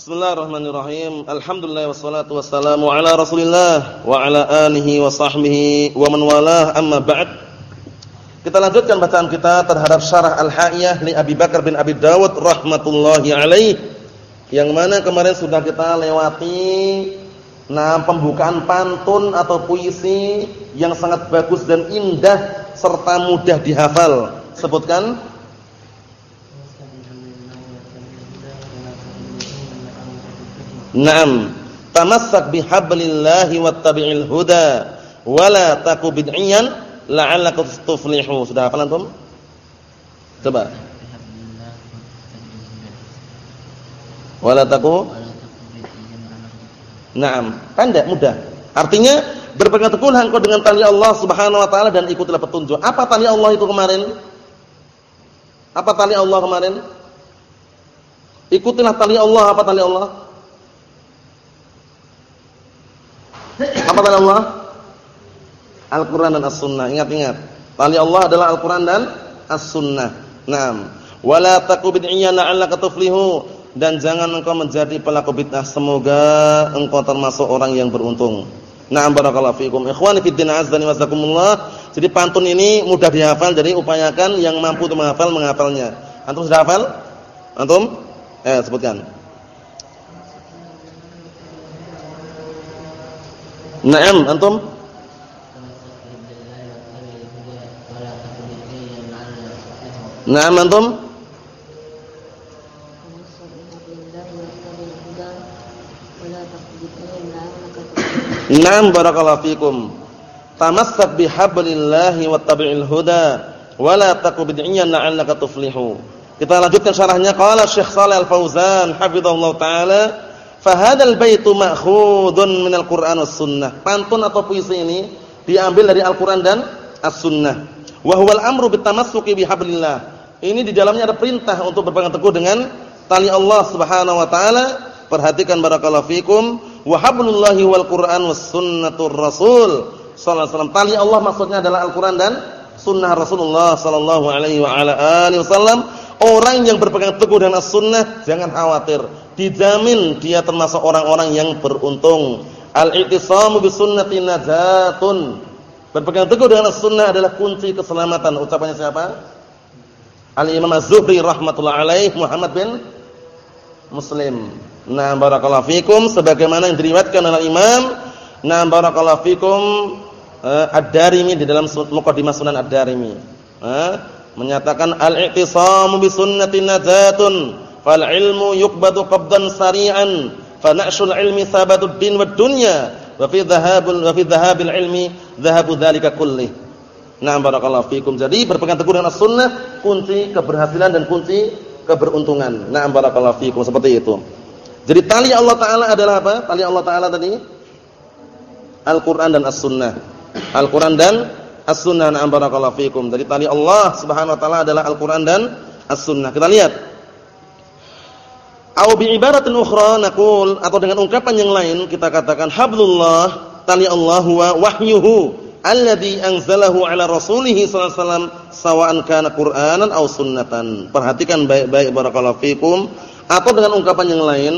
Bismillahirrahmanirrahim. Alhamdulillah wassalatu wassalamu ala Rasulillah wa ala alihi wa sahbihi wa man walah amma ba'd. Kita lanjutkan bacaan kita terhadap syarah Al-Haiyah li Abi Bakar bin Abi Dawud rahmatullahi alaih. Yang mana kemarin sudah kita lewati nah pembukaan pantun atau puisi yang sangat bagus dan indah serta mudah dihafal. Sebutkan Naam, tamassak bihablillahi wattabi'il huda wala taku bid'iyan la'allaka tuflihu. Sudah hafal antum? Coba. Wala taku Naam, pendek mudah. Artinya berpegang teguhlah engkau dengan tali Allah Subhanahu wa taala dan ikutilah petunjuk. Apa tali Allah itu kemarin? Apa tali Allah kemarin? Ikutilah tali Allah, apa tali Allah? Apa tali Allah? Al-Quran dan As-Sunnah. Ingat-ingat. Tali Allah adalah Al-Quran dan As-Sunnah. Naam. Wala taku bid'iyya la'allaka tuflihu. Dan jangan engkau menjadi pelaku bid'ah. Semoga engkau termasuk orang yang beruntung. Naam barakallahu fiikum. Ikhwani fid din azza wa Jadi pantun ini mudah dihafal. Jadi upayakan yang mampu untuk menghafal menghafalnya. Antum sudah hafal? Antum? Eh, sebutkan. Naam, antum? Naam antum? Naam barakallahu fikum. Tamassak bihablillahi wattabi'il huda wa la taqu bid'iyyan la'allaka tuflihu. Kita lanjutkan syarahnya qala Syekh Shalih Al-Fauzan hafizallahu taala Fahadal baitu ma'khudun minal Qur'an was sunnah. Pantun atau puisi ini diambil dari Al-Qur'an dan As-Sunnah. Wa huwal amru bitamassuki bihablillah. Ini di dalamnya ada perintah untuk berpegang teguh dengan tali Allah Subhanahu wa taala. Perhatikan barakallahu fikum wa hablullahi wal Qur'an was sunnatur rasul sallallahu alaihi wasallam. Tali Allah maksudnya adalah Al-Qur'an dan sunnah Rasulullah sallallahu alaihi wa ala alihi wasallam. Orang yang berpegang teguh dengan as-sunnah jangan khawatir dijamin dia termasuk orang-orang yang beruntung. Al-i'tisamu bisunnati najatun. Berpegang teguh dengan sunnah adalah kunci keselamatan. Ucapannya siapa? Al-Imam Az-Zuhri rahmatullah alaih Muhammad bin Muslim. Nah, barakallahu fikum sebagaimana yang diriwayatkan oleh Imam Nah, barakallahu fikum uh, Ad-Darimi di dalam Muqaddimah Sunan Ad-Darimi. Uh, menyatakan al-i'tisamu bisunnati najatun fal ilmu yuqbadu qabdan sari'an fa na'shul ilmi sabatud din wad dunya wa fi dhahabul wa fi dhahabil ilmi dhahabu dzalika kulli Nah barakallahu fikum. Jadi berpegang teguh dengan as-sunnah kunci keberhasilan dan kunci keberuntungan. Nah barakallahu fikum seperti itu. Jadi tali Allah taala adalah apa? Tali Allah taala tadi Al-Qur'an dan As-Sunnah. Al-Qur'an dan As-Sunnah. Nah barakallahu fikum. Jadi tali Allah Subhanahu wa taala adalah Al-Qur'an dan As-Sunnah. Kita lihat Au bi ibaratin ukhra naqul atau dengan ungkapan yang lain kita katakan hablullah tali Allah wa wahyuhu alladhi anzalahu ala rasulih sallallahu alaihi wasallam sawa'an kana qur'anan aw sunnatan. Perhatikan baik-baik barakallahu fikum atau dengan ungkapan yang lain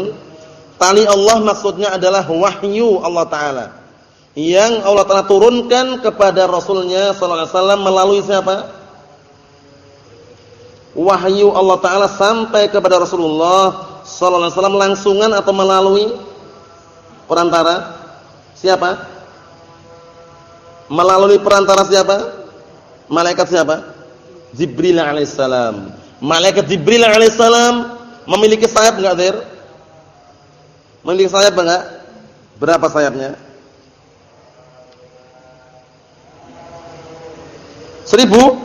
tali Allah maksudnya adalah wahyu Allah taala yang Allah taala turunkan kepada rasulnya sallallahu alaihi wasallam melalui siapa? Wahyu Allah taala sampai kepada Rasulullah sallallahu alaihi wasallam langsungan atau melalui perantara siapa? Melalui perantara siapa? Malaikat siapa? Jibril alaihissalam. Malaikat Jibril alaihissalam memiliki sayap enggak, Zir? Memiliki sayap enggak? Berapa sayapnya? Seribu?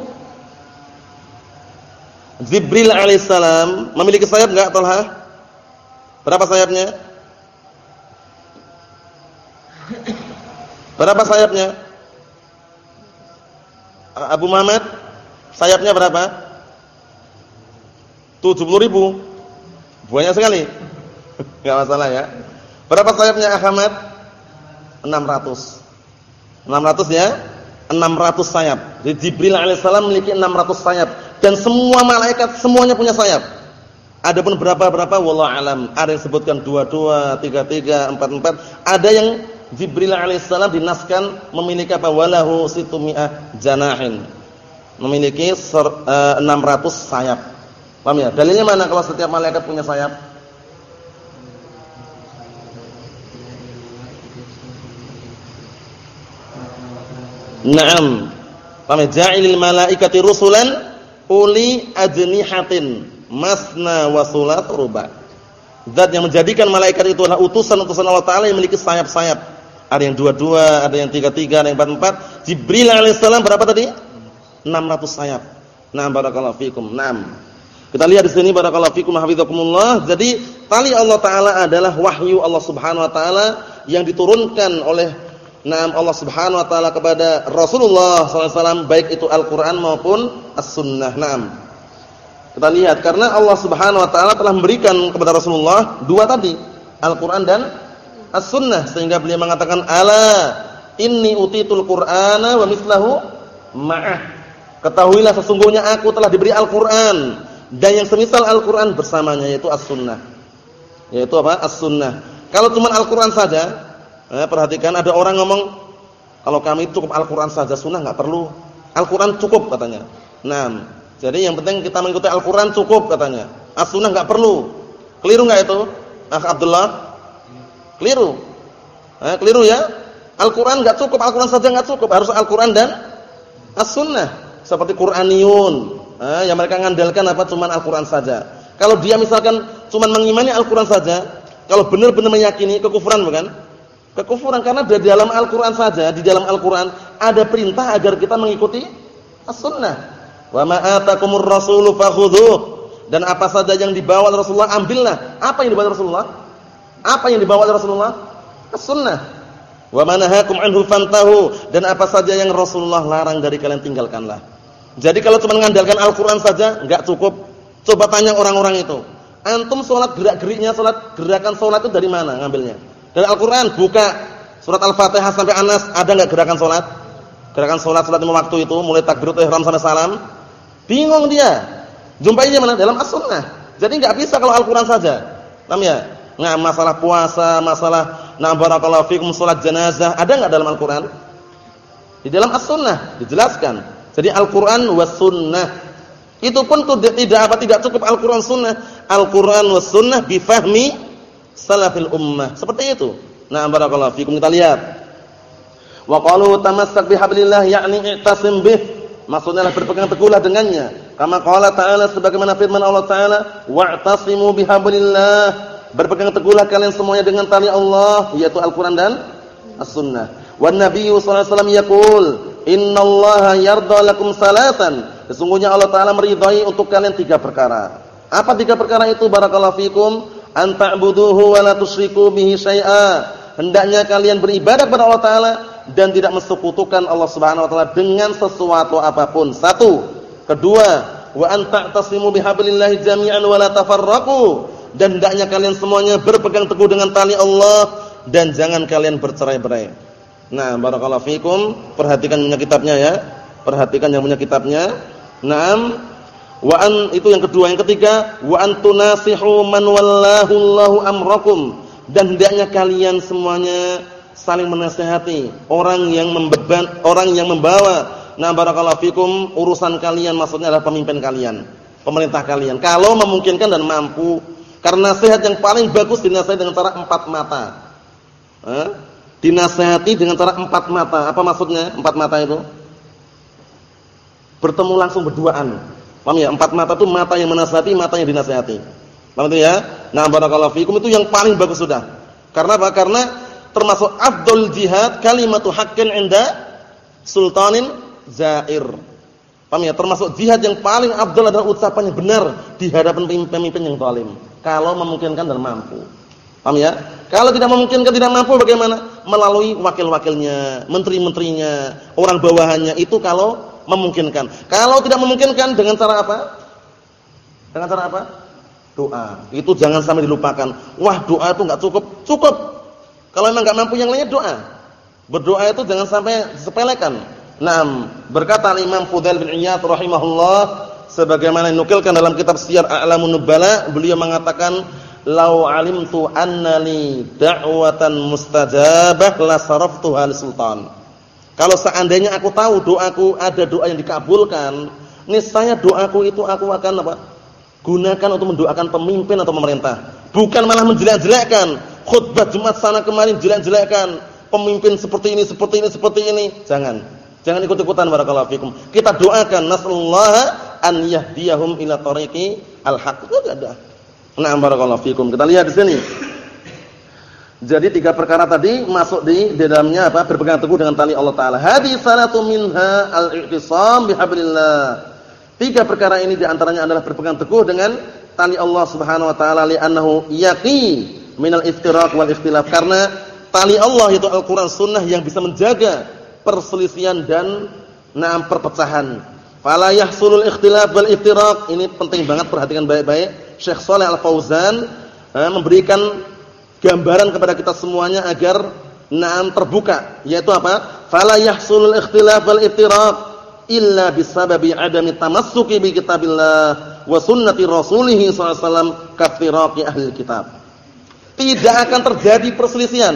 Jibril alaihissalam memiliki sayap enggak, Talha? Berapa sayapnya? Berapa sayapnya? Abu Muhammad sayapnya berapa? 70 ribu Banyak sekali Gak masalah ya Berapa sayapnya Ahmad? 600 600 ya 600 sayap Jadi Jibril alaihissalam memiliki 600 sayap Dan semua malaikat semuanya punya sayap Adapun berapa-berapa wallah alam. Ada yang sebutkan dua-dua, tiga-tiga, empat-empat. Ada yang Jibril alaihissalam dinaskan memiliki apa? Walahu situmi'ah janahin. Memiliki ser, uh, 600 sayap. Paham ya? Dalilnya mana kalau setiap malaikat punya sayap? Naam. Paham ya? Ja'ilil malaikati rusulan uli ajnihatin masna wa sulat ruba. Zat yang menjadikan malaikat itu adalah utusan-utusan Allah taala yang memiliki sayap-sayap. Ada yang dua-dua, ada yang tiga-tiga, ada yang empat-empat. Jibril alaihissalam berapa tadi? 600 sayap. Naam barakallahu fikum. Naam. Kita lihat di sini barakallahu fikum hafizakumullah. Jadi tali Allah taala adalah wahyu Allah Subhanahu wa taala yang diturunkan oleh Naam Allah Subhanahu wa taala kepada Rasulullah SAW baik itu Al-Qur'an maupun As-Sunnah. Naam. Kita lihat karena Allah Subhanahu wa taala telah memberikan kepada Rasulullah dua tadi, Al-Qur'an dan As-Sunnah sehingga beliau mengatakan ala inni utitul Qur'ana wa mislahu ma'ah. Ketahuilah sesungguhnya aku telah diberi Al-Qur'an dan yang semisal Al-Qur'an bersamanya yaitu As-Sunnah. Yaitu apa? As-Sunnah. Kalau cuma Al-Qur'an saja Eh, perhatikan ada orang ngomong kalau kami cukup Al-Qur'an saja sunnah enggak perlu. Al-Qur'an cukup katanya. Nah, jadi yang penting kita mengikuti Al-Qur'an cukup katanya. As-sunnah enggak perlu. Keliru enggak itu? Ah Abdullah? Keliru. Eh, keliru ya? Al-Qur'an enggak cukup, Al-Qur'an saja enggak cukup, harus Al-Qur'an dan As-Sunnah. Seperti Qur'aniyun. Eh, yang mereka ngandalkan apa cuman Al-Qur'an saja. Kalau dia misalkan cuman mengimani Al-Qur'an saja, kalau benar-benar meyakini kekufuran bukan? Kekufuran karena di dalam Al-Qur'an saja, di dalam Al-Qur'an ada perintah agar kita mengikuti as-sunnah. Wa ma atakumur rasulu fakhudhuh. Dan apa saja yang dibawa oleh Rasulullah ambillah. Apa yang dibawa oleh Rasulullah? Apa yang dibawa oleh Rasulullah? As-sunnah. Wa ma nahakum anhu fantahu. Dan apa saja yang Rasulullah larang dari kalian tinggalkanlah. Jadi kalau cuma mengandalkan Al-Qur'an saja enggak cukup. Coba tanya orang-orang itu. Antum salat gerak-geriknya salat gerakan salat itu dari mana ngambilnya? Dari Al-Qur'an buka surat Al-Fatihah sampai Anas, ada enggak gerakan salat? Gerakan salat salat lima waktu itu mulai takbiratul ihram sampai salam. Bingung dia. Jumpainya mana? Dalam As-Sunnah. Jadi enggak bisa kalau Al-Qur'an saja. Paham ya? Nah, masalah puasa, masalah na barakallahu fikum salat jenazah, ada enggak dalam Al-Qur'an? Di dalam As-Sunnah dijelaskan. Jadi Al-Qur'an was sunnah. Itu pun tidak apa tidak cukup Al-Qur'an sunnah. Al-Qur'an was sunnah bifahmi salafil ummah. Seperti itu. Nah, barakallahu fikum kita lihat. Wa qalu tamassak bihablillah yakni i'tasim bih. Maksudnya adalah berpegang teguhlah dengannya. Kama qala ta'ala sebagaimana firman Allah Ta'ala, wa'tasimu bihablillah. Berpegang teguhlah kalian semuanya dengan tali Allah, yaitu Al-Qur'an dan As-Sunnah. Wan Nabiyyu sallallahu alaihi wasallam yaqul, "Innallaha yarda lakum salatan." Sesungguhnya Allah Ta'ala meridai untuk kalian tiga perkara. Apa tiga perkara itu? Barakallahu fikum an ta'buduhu wa la tusyriku bihi syai'a. Hendaknya kalian beribadah kepada Allah taala dan tidak mensekutukan Allah Subhanahu wa taala dengan sesuatu apa pun. Satu. Kedua, wa an ta'tasimu bihablillahi jami'an wa la tafarraqu. Dan hendaknya kalian semuanya berpegang teguh dengan tali Allah dan jangan kalian bercerai-berai. Nah, barakallahu fikum, perhatikan punya kitabnya ya. Perhatikan yang punya kitabnya. Naam, Wa an itu yang kedua, yang ketiga wa antunasihu man wallahu Allahu amrakum dan hendaknya kalian semuanya saling menasihati orang yang membeban orang yang membawa nah barakallahu fikum urusan kalian maksudnya adalah pemimpin kalian, pemerintah kalian. Kalau memungkinkan dan mampu karena nasihat yang paling bagus dinasihati dengan cara empat mata. Eh? Dinasihati dengan cara empat mata. Apa maksudnya empat mata itu? Bertemu langsung berduaan Paham ya? Empat mata itu mata yang menasihati, mata yang dinasihati. Paham itu ya? Nah, barakallahu fikum itu yang paling bagus sudah. Karena apa? Karena termasuk afdal jihad kalimatu haqqin inda sultanin zair. Paham ya? Termasuk jihad yang paling afdal adalah ucapan yang benar di hadapan pemimpin yang zalim. Kalau memungkinkan dan mampu. Paham ya? Kalau tidak memungkinkan tidak mampu bagaimana? Melalui wakil-wakilnya, menteri-menterinya, orang bawahannya itu kalau memungkinkan. Kalau tidak memungkinkan dengan cara apa? Dengan cara apa? Doa. Itu jangan sampai dilupakan. Wah, doa itu enggak cukup. Cukup. Kalau memang enggak mampu yang lainnya doa. Berdoa itu jangan sampai disepelekan. Naam, berkata Imam Fudail bin Iyad rahimahullah, sebagaimana nukilkan dalam kitab Syiar A'lamun Nubala, beliau mengatakan, "Lau alimtu annali da'watan mustajabah la saraftuha sultan." Kalau seandainya aku tahu doaku ada doa yang dikabulkan, niscaya doaku itu aku akan apa? Gunakan untuk mendoakan pemimpin atau pemerintah, bukan malah menjelek-jelekkan. Khutbah Jumat sana kemarin jelek-jelekkan, pemimpin seperti ini, seperti ini, seperti ini. Jangan. Jangan ikut-ikutan barakallahu fikum. Kita doakan nasallahu an yahdiyahum ila tariqi al-haq. Itu ada. Nah, barakallahu fikum. Kita lihat di sini. Jadi tiga perkara tadi masuk di, di dalamnya apa? Berpegang teguh dengan tali Allah taala. Hadis salatu minha al-i'tisam bihablillah. Tiga perkara ini di antaranya adalah berpegang teguh dengan tali Allah Subhanahu wa taala li'annahu yaqi minal iftiraq wal ikhtilaf karena tali Allah itu Al-Qur'an sunnah yang bisa menjaga perselisihan dan na'am perpecahan. Fala yahsulul ikhtilaf wal iftiraq. Ini penting banget perhatikan baik-baik. Syekh Shalih Al-Fauzan eh, memberikan gambaran kepada kita semuanya agar na'am terbuka, yaitu apa? Fala yahsulul ikhtilaf wal iftiraq illa bisababi adami tamassuki bi kitabillah wa sunnati rasulih sallallahu alaihi wasallam kafiraqi ahli kitab. Tidak akan terjadi perselisihan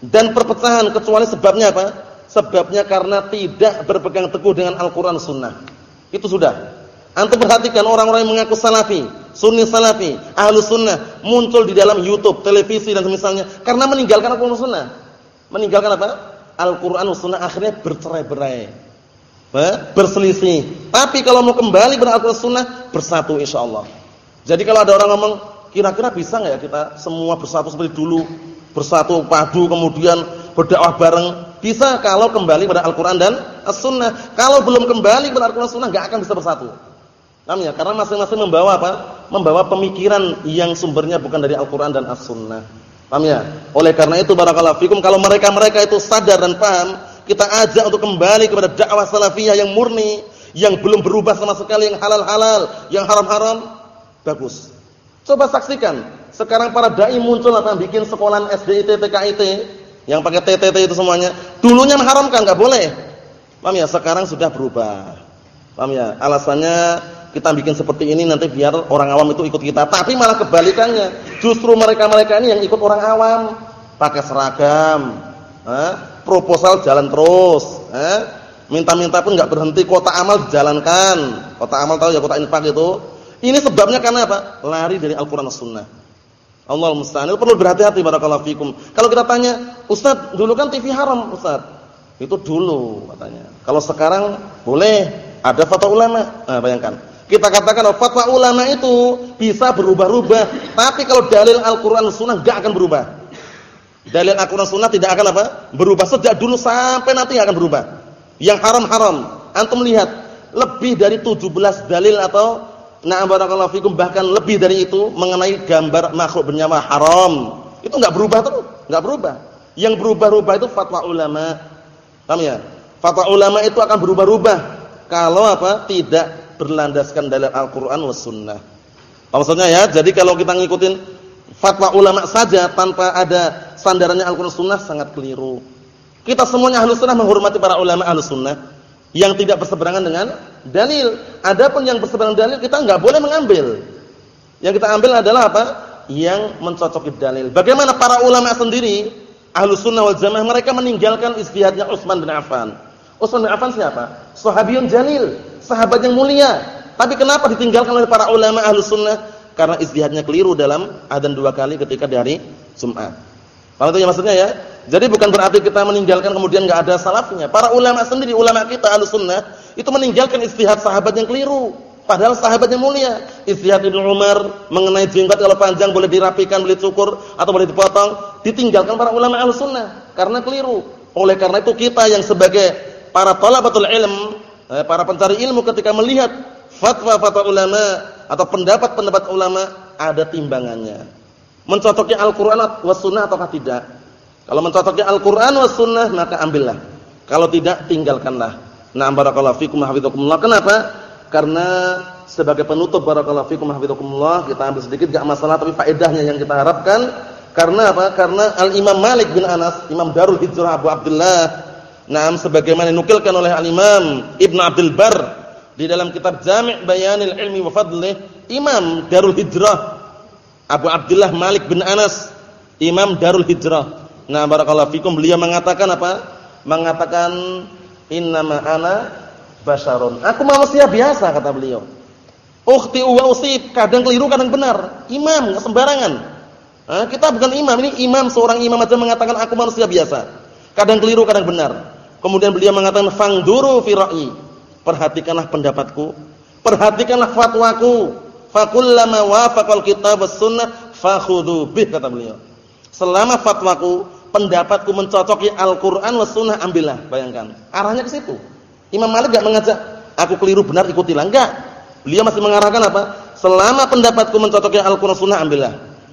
dan perpecahan kecuali sebabnya apa? Sebabnya karena tidak berpegang teguh dengan Al-Qur'an Sunnah. Itu sudah. Antum perhatikan orang-orang yang mengaku salafi, sunni salafi, ahlu sunnah muncul di dalam YouTube, televisi dan semisalnya karena meninggalkan Al-Qur'an sunnah. Meninggalkan apa? Al-Qur'an sunnah akhirnya bercerai-berai. Berselisih. Tapi kalau mau kembali Al-Qur'an sunnah bersatu insyaallah. Jadi kalau ada orang ngomong, kira-kira bisa enggak ya kita semua bersatu seperti dulu? Bersatu padu kemudian berdakwah bareng bisa kalau kembali pada Al-Quran dan As-Sunnah. Kalau belum kembali pada Al-Quran As-Sunnah, nggak akan bisa bersatu. Paham ya? Karena masing-masing membawa apa? Membawa pemikiran yang sumbernya bukan dari Al-Quran dan As-Sunnah. Paham ya? Oleh karena itu, barakallahu fikum, kalau mereka-mereka itu sadar dan paham, kita ajak untuk kembali kepada dakwah salafiyah yang murni, yang belum berubah sama sekali, yang halal-halal, yang haram-haram, bagus. Coba saksikan, sekarang para dai muncul apa? Bikin sekolah SDIT, TKIT, yang pakai TTT itu semuanya. Dulunya mengharamkan, enggak boleh. Paham ya? Sekarang sudah berubah. Paham ya? Alasannya kita bikin seperti ini nanti biar orang awam itu ikut kita. Tapi malah kebalikannya. Justru mereka-mereka ini yang ikut orang awam. Pakai seragam. Eh? Proposal jalan terus. Eh? Minta-minta pun enggak berhenti. Kota amal dijalankan. Kota amal tahu ya kota infak itu. Ini sebabnya karena apa? Lari dari Al-Quran dan Sunnah. Allah musta'an. Itu perlu berhati-hati barakallahu fikum. Kalau kita tanya, "Ustaz, dulu kan TV haram, Ustaz." Itu dulu katanya. Kalau sekarang boleh ada fatwa ulama. Nah, bayangkan. Kita katakan oh, fatwa ulama itu bisa berubah-ubah, tapi kalau dalil Al-Qur'an Sunnah enggak akan berubah. Dalil Al-Qur'an Sunnah tidak akan apa? Berubah sejak dulu sampai nanti akan berubah. Yang haram-haram. Antum lihat lebih dari 17 dalil atau Nah barakallahu fikum bahkan lebih dari itu mengenai gambar makhluk bernyawa haram. Itu enggak berubah terus, enggak berubah. Yang berubah-ubah itu fatwa ulama. Paham ya? Fatwa ulama itu akan berubah-ubah kalau apa? Tidak berlandaskan dalil Al-Qur'an was sunnah. Maksudnya ya, jadi kalau kita ngikutin fatwa ulama saja tanpa ada sandarannya Al-Qur'an sunnah sangat keliru. Kita semuanya ahlu sunnah menghormati para ulama ahlu sunnah yang tidak berseberangan dengan dalil. Adapun yang berseberangan dalil kita enggak boleh mengambil. Yang kita ambil adalah apa? Yang mencocoki dalil. Bagaimana para ulama sendiri, ahlu sunnah wal jamaah, mereka meninggalkan istihadnya Utsman bin Affan. Utsman bin Affan siapa? Sahabiyun jalil, sahabat yang mulia. Tapi kenapa ditinggalkan oleh para ulama ahlu sunnah? Karena istihadnya keliru dalam adzan dua kali ketika dari Jumat. Kalau itu ya maksudnya ya? Jadi bukan berarti kita meninggalkan kemudian enggak ada salafnya. Para ulama sendiri, ulama kita Ahlussunnah itu meninggalkan istihad sahabat yang keliru. Padahal sahabat yang mulia. Istihad Ibnu Umar mengenai jenggot kalau panjang boleh dirapikan, boleh cukur atau boleh dipotong, ditinggalkan para ulama Ahlussunnah karena keliru. Oleh karena itu kita yang sebagai para talabatul ilm, eh, para pencari ilmu ketika melihat fatwa-fatwa ulama atau pendapat-pendapat ulama ada timbangannya. Mencocoknya Al-Qur'an was sunnah ataukah tidak? Kalau mencocoknya Al-Qur'an was sunnah maka ambillah. Kalau tidak tinggalkanlah. Nah, barakallahu fikum hafizakumullah. Kenapa? Karena sebagai penutup barakallahu fikum hafizakumullah, kita ambil sedikit enggak masalah tapi faedahnya yang kita harapkan karena apa? Karena Al-Imam Malik bin Anas, Imam Darul Hijrah Abu Abdullah, nah sebagaimana dinukilkan oleh Al-Imam Ibn Abdul Bar di dalam kitab Jami' Bayanil Ilmi wa Fadlih, Imam Darul Hijrah Abu Abdullah Malik bin Anas, Imam Darul Hijrah. Nah, barakallahu fikum beliau mengatakan apa? Mengatakan innama ana basharun. Aku manusia biasa kata beliau. Ukhti wa usib, kadang keliru kadang benar. Imam enggak sembarangan. Nah, kita bukan imam, ini imam seorang imam aja mengatakan aku manusia biasa. Kadang keliru kadang benar. Kemudian beliau mengatakan fangduru fi ra'yi perhatikanlah pendapatku, perhatikanlah fatwaku. Fakullama wafaqal kitab was sunnah fakhudhu bih kata beliau. Selama fatwaku, pendapatku mencocoki Al-Qur'an was sunnah ambillah, bayangkan. Arahnya ke situ. Imam Malik enggak mengajak aku keliru benar ikutilah, enggak. Beliau masih mengarahkan apa? Selama pendapatku mencocoki Al-Qur'an sunnah ambillah.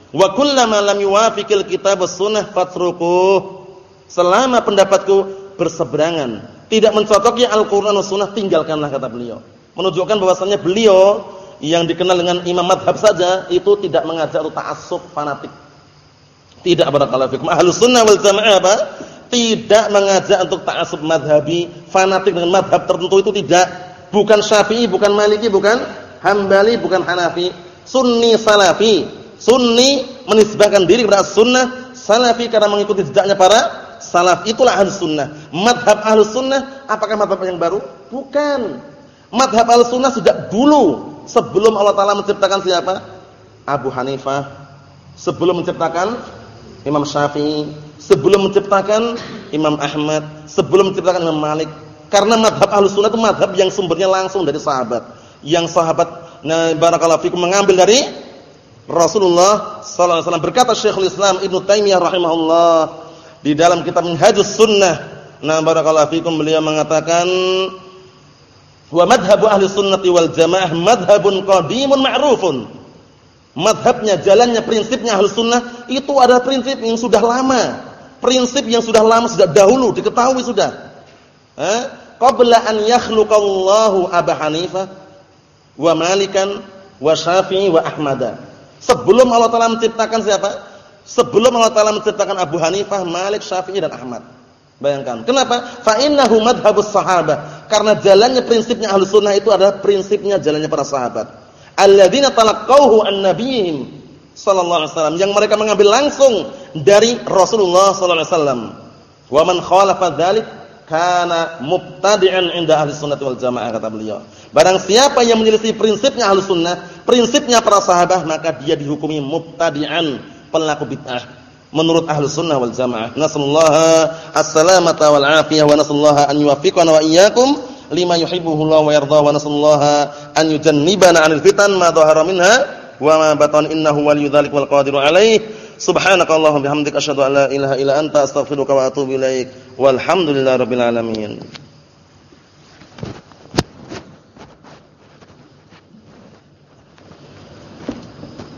Wa kullama lam yuwafiqil kitab was sunnah fatrukuh. Selama pendapatku berseberangan tidak mencocoki Al-Qur'an dan Sunnah tinggalkanlah kata beliau. Menunjukkan bahwasannya beliau yang dikenal dengan imam madhab saja itu tidak mengajak untuk ta'assub fanatik. Tidak barakallahu fikum. Ahlus sunnah wal jamaah apa? Tidak mengajak untuk ta'assub madhabi, fanatik dengan madhab tertentu itu tidak. Bukan Syafi'i, bukan Maliki, bukan Hambali, bukan Hanafi. Sunni salafi. Sunni menisbahkan diri kepada sunnah, salafi karena mengikuti jejaknya para salaf itulah ahli sunnah. Madhab ahli sunnah, apakah madhab yang baru? Bukan. Madhab ahli sunnah sejak dulu. Sebelum Allah Ta'ala menciptakan siapa? Abu Hanifah. Sebelum menciptakan Imam Syafi'i. Sebelum menciptakan Imam Ahmad. Sebelum menciptakan Imam Malik. Karena madhab ahli sunnah itu madhab yang sumbernya langsung dari sahabat. Yang sahabat, nah, barakallahu fikum mengambil dari Rasulullah sallallahu alaihi wasallam berkata Syekhul Islam Ibnu Taimiyah rahimahullah di dalam kitab Minhajus Sunnah. Nah, barakallahu fikum beliau mengatakan wa madhhabu ahli sunnati wal jamaah madhhabun qadimun ma'rufun. Madhabnya, jalannya, prinsipnya ahli sunnah itu ada prinsip yang sudah lama. Prinsip yang sudah lama, sudah dahulu, diketahui sudah. Eh? Qabla an yakhluqallahu Abu Hanifah wa Malikan wa Syafi'i wa Ahmada. Sebelum Allah Taala menciptakan siapa? Sebelum Allah Taala menciptakan Abu Hanifah, Malik, Syafi'i dan Ahmad. Bayangkan. Kenapa? Fa innahu madhhabus sahabah. Karena jalannya prinsipnya Ahlus Sunnah itu adalah prinsipnya jalannya para sahabat. Alladzina talaqqauhu an nabiyyin sallallahu alaihi wasallam yang mereka mengambil langsung dari Rasulullah sallallahu alaihi wasallam. Wa man khalafa dzalik kana mubtadi'an 'inda ahli sunnah wal jamaah kata beliau. Barang siapa yang menyelisih prinsipnya ahli sunnah, prinsipnya para sahabat, maka dia dihukumi mubtadi'an pelaku bid'ah menurut ahlu sunnah wal jamaah. Nasallahu as-salamata wal afiyah wa nasallahu an yuwaffiqana wa iyyakum lima yuhibbuhu Allah wa yarda wa nasallahu an yujannibana 'anil fitan ma dhahara minha wa ma batan innahu waliyyu dzalik wal qadiru alaih. Subhanakallahumma bihamdika asyhadu an la ilaha illa anta astaghfiruka wa atubu ilaik. Walhamdulillahirabbil alamin.